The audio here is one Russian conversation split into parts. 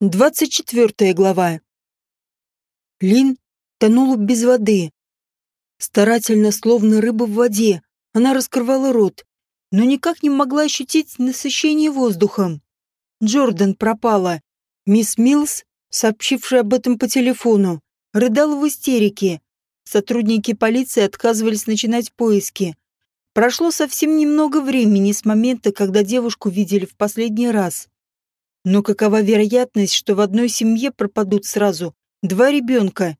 Двадцать четвертая глава. Лин тонула без воды. Старательно, словно рыба в воде, она раскрывала рот, но никак не могла ощутить насыщение воздухом. Джордан пропала. Мисс Милс, сообщившая об этом по телефону, рыдала в истерике. Сотрудники полиции отказывались начинать поиски. Прошло совсем немного времени с момента, когда девушку видели в последний раз. Но какова вероятность, что в одной семье пропадут сразу два ребенка?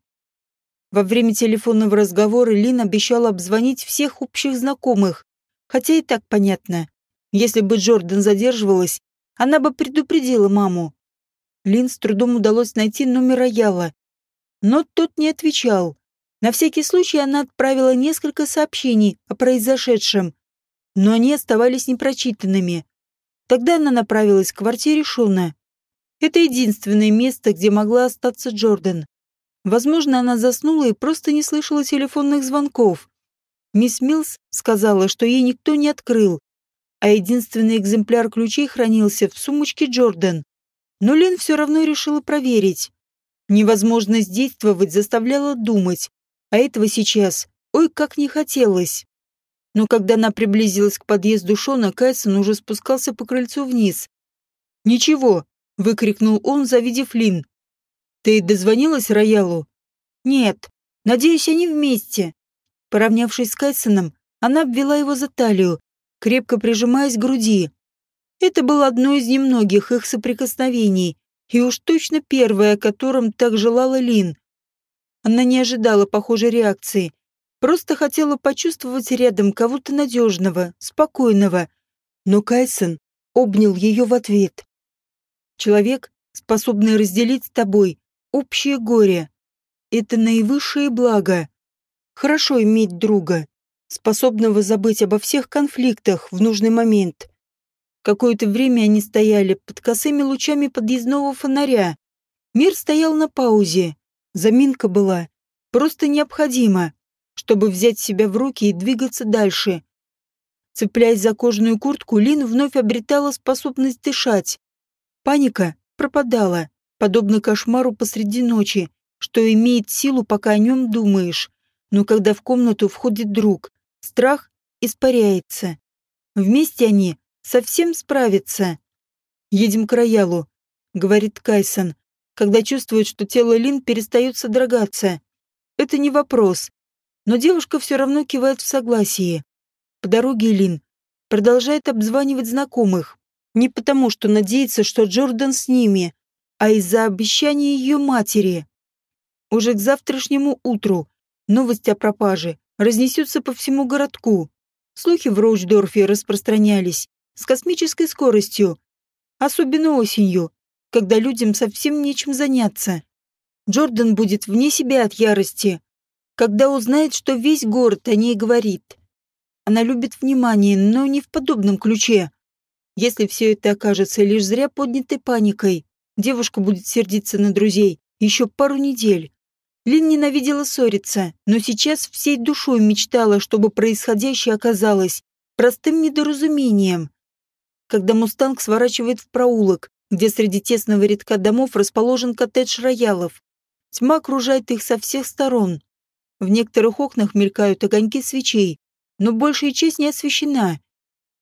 Во время телефонного разговора Лин обещала обзвонить всех общих знакомых, хотя и так понятно. Если бы Джордан задерживалась, она бы предупредила маму. Лин с трудом удалось найти номер рояла, но тот не отвечал. На всякий случай она отправила несколько сообщений о произошедшем, но они оставались непрочитанными. Тогда она направилась к квартире Шона. Это единственное место, где могла остаться Джордан. Возможно, она заснула и просто не слышала телефонных звонков. Мисс Милс сказала, что ей никто не открыл, а единственный экземпляр ключей хранился в сумочке Джордан. Но Лен все равно решила проверить. Невозможность действовать заставляла думать, а этого сейчас, ой, как не хотелось. Но когда она приблизилась к подъезду Шона, Кайсон уже спускался по крыльцу вниз. «Ничего!» — выкрикнул он, завидев Лин. «Ты дозвонилась Роялу?» «Нет. Надеюсь, они вместе». Поравнявшись с Кайсоном, она обвела его за талию, крепко прижимаясь к груди. Это было одно из немногих их соприкосновений, и уж точно первое, о котором так желала Лин. Она не ожидала похожей реакции, Просто хотела почувствовать рядом кого-то надежного, спокойного. Но Кайсон обнял ее в ответ. Человек, способный разделить с тобой общее горе. Это наивысшее благо. Хорошо иметь друга, способного забыть обо всех конфликтах в нужный момент. Какое-то время они стояли под косыми лучами подъездного фонаря. Мир стоял на паузе. Заминка была просто необходима чтобы взять себя в руки и двигаться дальше. Цепляясь за кожаную куртку, Лин вновь обретала способность дышать. Паника пропадала, подобно кошмару посреди ночи, что имеет силу, пока о нем думаешь. Но когда в комнату входит друг, страх испаряется. Вместе они совсем справятся. «Едем к роялу», — говорит Кайсон, когда чувствует, что тело Лин перестает содрогаться. Это не вопрос, но девушка все равно кивает в согласии. По дороге Лин продолжает обзванивать знакомых. Не потому, что надеется, что Джордан с ними, а из-за обещания ее матери. Уже к завтрашнему утру новость о пропаже разнесется по всему городку. Слухи в Роучдорфе распространялись с космической скоростью, особенно осенью, когда людям совсем нечем заняться. Джордан будет вне себя от ярости, когда узнает, что весь город о ней говорит. Она любит внимание, но не в подобном ключе. Если все это окажется лишь зря поднятой паникой, девушка будет сердиться на друзей еще пару недель. Лин ненавидела ссориться, но сейчас всей душой мечтала, чтобы происходящее оказалось простым недоразумением. Когда «Мустанг» сворачивает в проулок, где среди тесного рядка домов расположен коттедж роялов, тьма окружает их со всех сторон. В некоторых окнах мелькают огоньки свечей, но большая часть не освещена.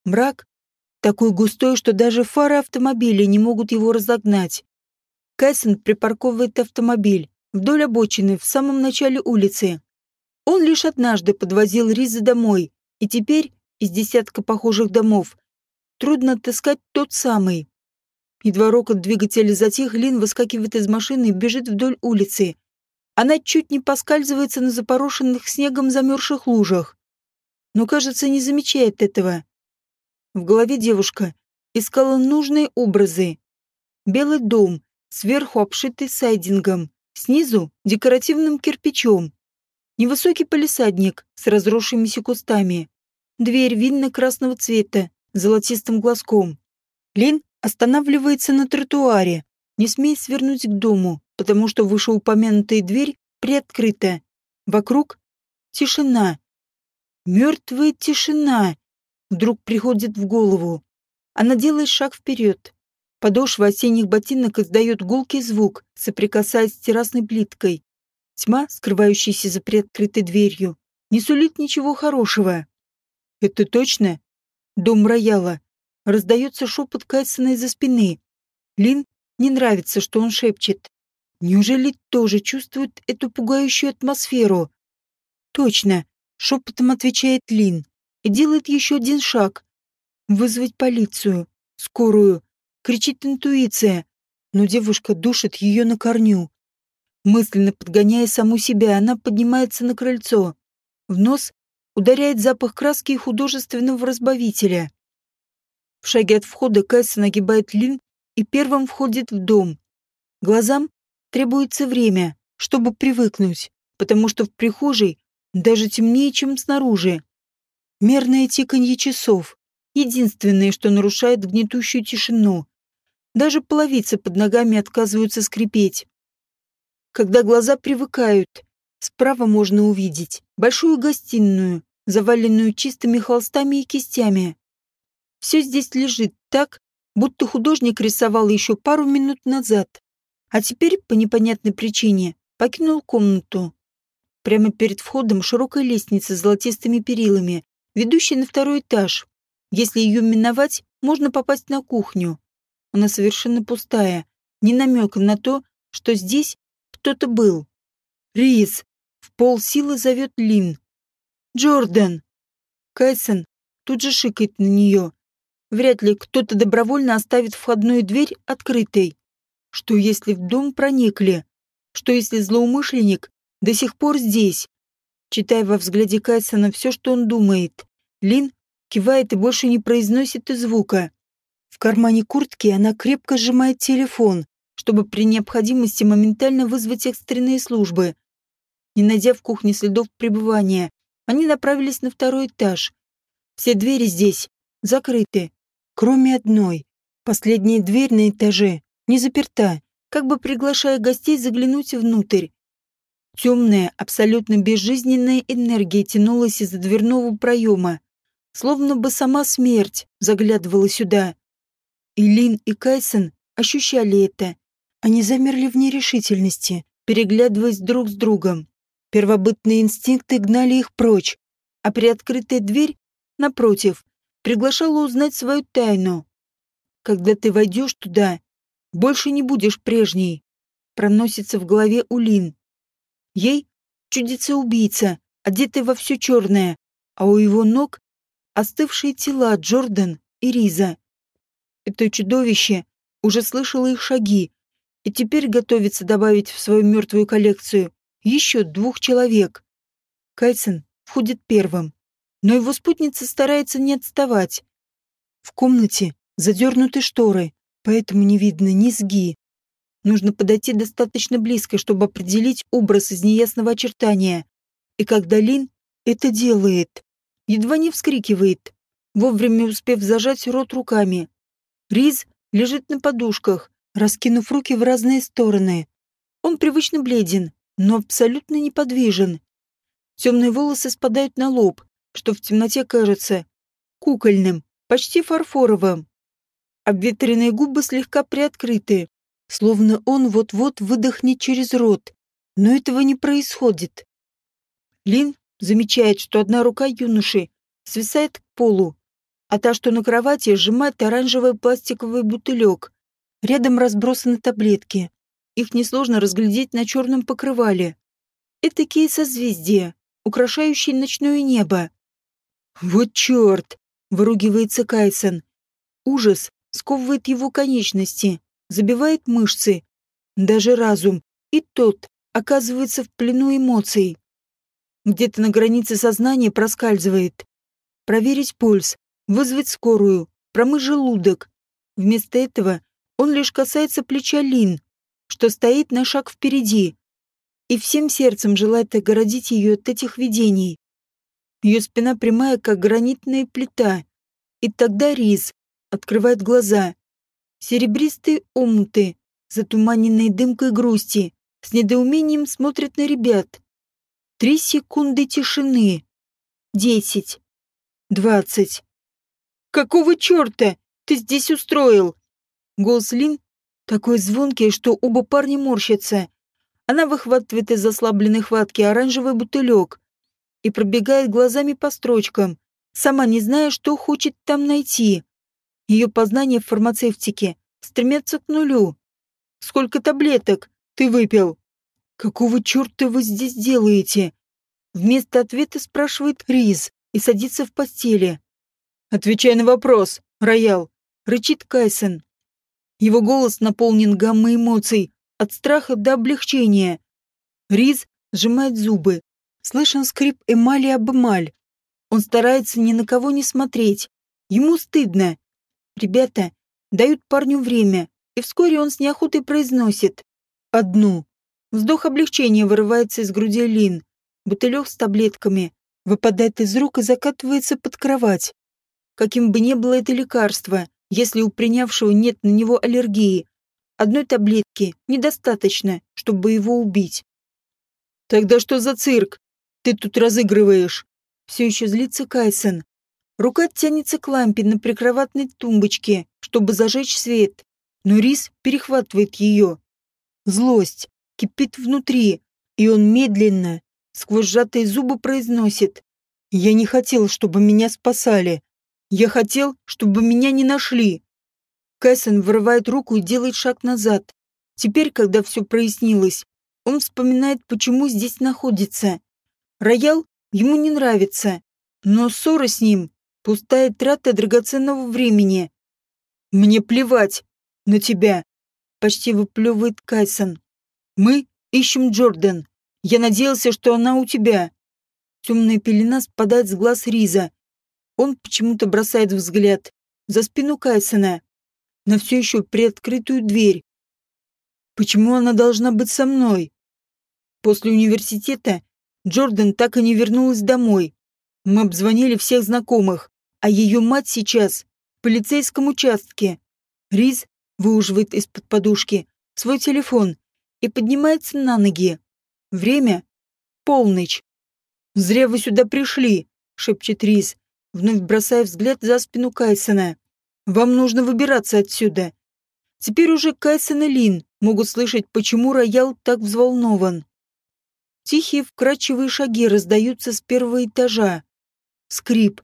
Мрак такой густой, что даже фары автомобиля не могут его разогнать. Кайсон припарковывает автомобиль вдоль обочины в самом начале улицы. Он лишь однажды подвозил Риза домой, и теперь из десятка похожих домов трудно отыскать тот самый. Едва рокот двигателя затих, Лин выскакивает из машины и бежит вдоль улицы, она чуть не поскальзывается на запорошенных снегом замерзших лужах, но, кажется, не замечает этого. В голове девушка искала нужные образы. Белый дом, сверху обшитый сайдингом, снизу — декоративным кирпичом. Невысокий палисадник с разросшимися кустами. Дверь винно-красного цвета, золотистым глазком. Лин останавливается на тротуаре, не смея свернуть к дому, потому что вышеупомянутая дверь приоткрыта. Вокруг тишина. Мертвая тишина. Вдруг приходит в голову. Она делает шаг вперед. Подошва осенних ботинок издает гулкий звук, соприкасаясь с террасной плиткой. Тьма, скрывающаяся за приоткрытой дверью, не сулит ничего хорошего. «Это точно?» Дом рояла. Раздается шепот Кайсона из-за спины. Лин не нравится, что он шепчет. Неужели тоже чувствует эту пугающую атмосферу? Точно, шепотом отвечает Лин и делает еще один шаг. Вызвать полицию, скорую. Кричит интуиция, но девушка душит ее на корню. Мысленно подгоняя саму себя, она поднимается на крыльцо. В нос ударяет запах краски и художественного разбавителя. В шаге от входа Кайса нагибает Лин и первым входит в дом. Глазам требуется время, чтобы привыкнуть, потому что в прихожей даже темнее, чем снаружи. Мерное тиканье часов — единственное, что нарушает гнетущую тишину. Даже половицы под ногами отказываются скрипеть. Когда глаза привыкают, справа можно увидеть большую гостиную, заваленную чистыми холстами и кистями. Все здесь лежит так, будто художник рисовал еще пару минут назад, а теперь, по непонятной причине, покинул комнату. Прямо перед входом широкая лестница с золотистыми перилами, ведущая на второй этаж. Если ее миновать, можно попасть на кухню. Она совершенно пустая, ни намека на то, что здесь кто-то был. Рис в пол силы зовет Лин. Джордан. Кайсон тут же шикает на нее, Вряд ли кто-то добровольно оставит входную дверь открытой. Что если в дом проникли? Что если злоумышленник до сих пор здесь? Читая во взгляде Кайсона все, что он думает, Лин кивает и больше не произносит и звука. В кармане куртки она крепко сжимает телефон, чтобы при необходимости моментально вызвать экстренные службы. Не найдя в кухне следов пребывания, они направились на второй этаж. Все двери здесь закрыты, Кроме одной. Последняя дверь на этаже не заперта, как бы приглашая гостей заглянуть внутрь. Темная, абсолютно безжизненная энергия тянулась из-за дверного проема, словно бы сама смерть заглядывала сюда. И Лин, и Кайсон ощущали это. Они замерли в нерешительности, переглядываясь друг с другом. Первобытные инстинкты гнали их прочь, а приоткрытая дверь, напротив, приглашала узнать свою тайну. Когда ты войдешь туда, больше не будешь прежней. Проносится в голове Улин. Ей чудится убийца, одетый во все черное, а у его ног остывшие тела Джордан и Риза. Это чудовище уже слышало их шаги и теперь готовится добавить в свою мертвую коллекцию еще двух человек. Кайсон входит первым но его спутница старается не отставать. В комнате задернуты шторы, поэтому не видно низги. Нужно подойти достаточно близко, чтобы определить образ из неясного очертания. И когда Лин это делает, едва не вскрикивает, вовремя успев зажать рот руками. Риз лежит на подушках, раскинув руки в разные стороны. Он привычно бледен, но абсолютно неподвижен. Темные волосы спадают на лоб, что в темноте кажется кукольным, почти фарфоровым. Обветренные губы слегка приоткрыты, словно он вот-вот выдохнет через рот, но этого не происходит. Лин замечает, что одна рука юноши свисает к полу, а та, что на кровати, сжимает оранжевый пластиковый бутылек. Рядом разбросаны таблетки. Их несложно разглядеть на черном покрывале. Это такие созвездия, украшающие ночное небо. «Вот черт!» — выругивается Кайсон. Ужас сковывает его конечности, забивает мышцы. Даже разум, и тот оказывается в плену эмоций. Где-то на границе сознания проскальзывает. Проверить пульс, вызвать скорую, промыть желудок. Вместо этого он лишь касается плеча Лин, что стоит на шаг впереди, и всем сердцем желает огородить ее от этих видений. Ее спина прямая, как гранитная плита. И тогда Рис открывает глаза. Серебристые омуты, затуманенные дымкой грусти, с недоумением смотрят на ребят. Три секунды тишины. Десять. Двадцать. «Какого черта ты здесь устроил?» Голос Лин такой звонкий, что оба парня морщатся. Она выхватывает из ослабленной хватки оранжевый бутылек и пробегает глазами по строчкам, сама не зная, что хочет там найти. Ее познания в фармацевтике стремятся к нулю. «Сколько таблеток ты выпил?» «Какого черта вы здесь делаете?» Вместо ответа спрашивает Риз и садится в постели. «Отвечай на вопрос, Роял», — рычит Кайсон. Его голос наполнен гаммой эмоций, от страха до облегчения. Риз сжимает зубы. Слышен скрип эмали об эмаль. Он старается ни на кого не смотреть. Ему стыдно. Ребята дают парню время, и вскоре он с неохотой произносит. Одну. Вздох облегчения вырывается из груди Лин. Бутылек с таблетками выпадает из рук и закатывается под кровать. Каким бы ни было это лекарство, если у принявшего нет на него аллергии. Одной таблетки недостаточно, чтобы его убить. «Тогда что за цирк? Ты тут разыгрываешь?» Все еще злится Кайсон. Рука тянется к лампе на прикроватной тумбочке, чтобы зажечь свет. Но Рис перехватывает ее. Злость кипит внутри, и он медленно, сквозь сжатые зубы произносит. «Я не хотел, чтобы меня спасали. Я хотел, чтобы меня не нашли. Кэссен вырывает руку и делает шаг назад. Теперь, когда все прояснилось, он вспоминает, почему здесь находится. Роял ему не нравится, но ссора с ним — пустая трата драгоценного времени. «Мне плевать на тебя», — почти выплевывает Кайсон. «Мы ищем Джордан. Я надеялся, что она у тебя». Темная пелена спадает с глаз Риза, он почему-то бросает взгляд за спину Кайсона на все еще приоткрытую дверь. Почему она должна быть со мной? После университета Джордан так и не вернулась домой. Мы обзвонили всех знакомых, а ее мать сейчас в полицейском участке. Риз выуживает из-под подушки свой телефон и поднимается на ноги. Время — полночь. «Зря вы сюда пришли», — шепчет Риз, вновь бросая взгляд за спину Кайсона. «Вам нужно выбираться отсюда». Теперь уже Кайсон и Лин могут слышать, почему роял так взволнован. Тихие вкрадчивые шаги раздаются с первого этажа. Скрип.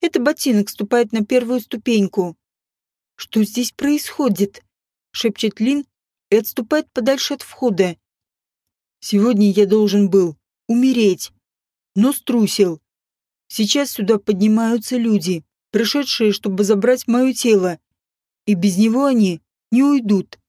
Это ботинок ступает на первую ступеньку. «Что здесь происходит?» — шепчет Лин и отступает подальше от входа. «Сегодня я должен был умереть, но струсил. Сейчас сюда поднимаются люди, пришедшие, чтобы забрать мое тело. И без него они не уйдут.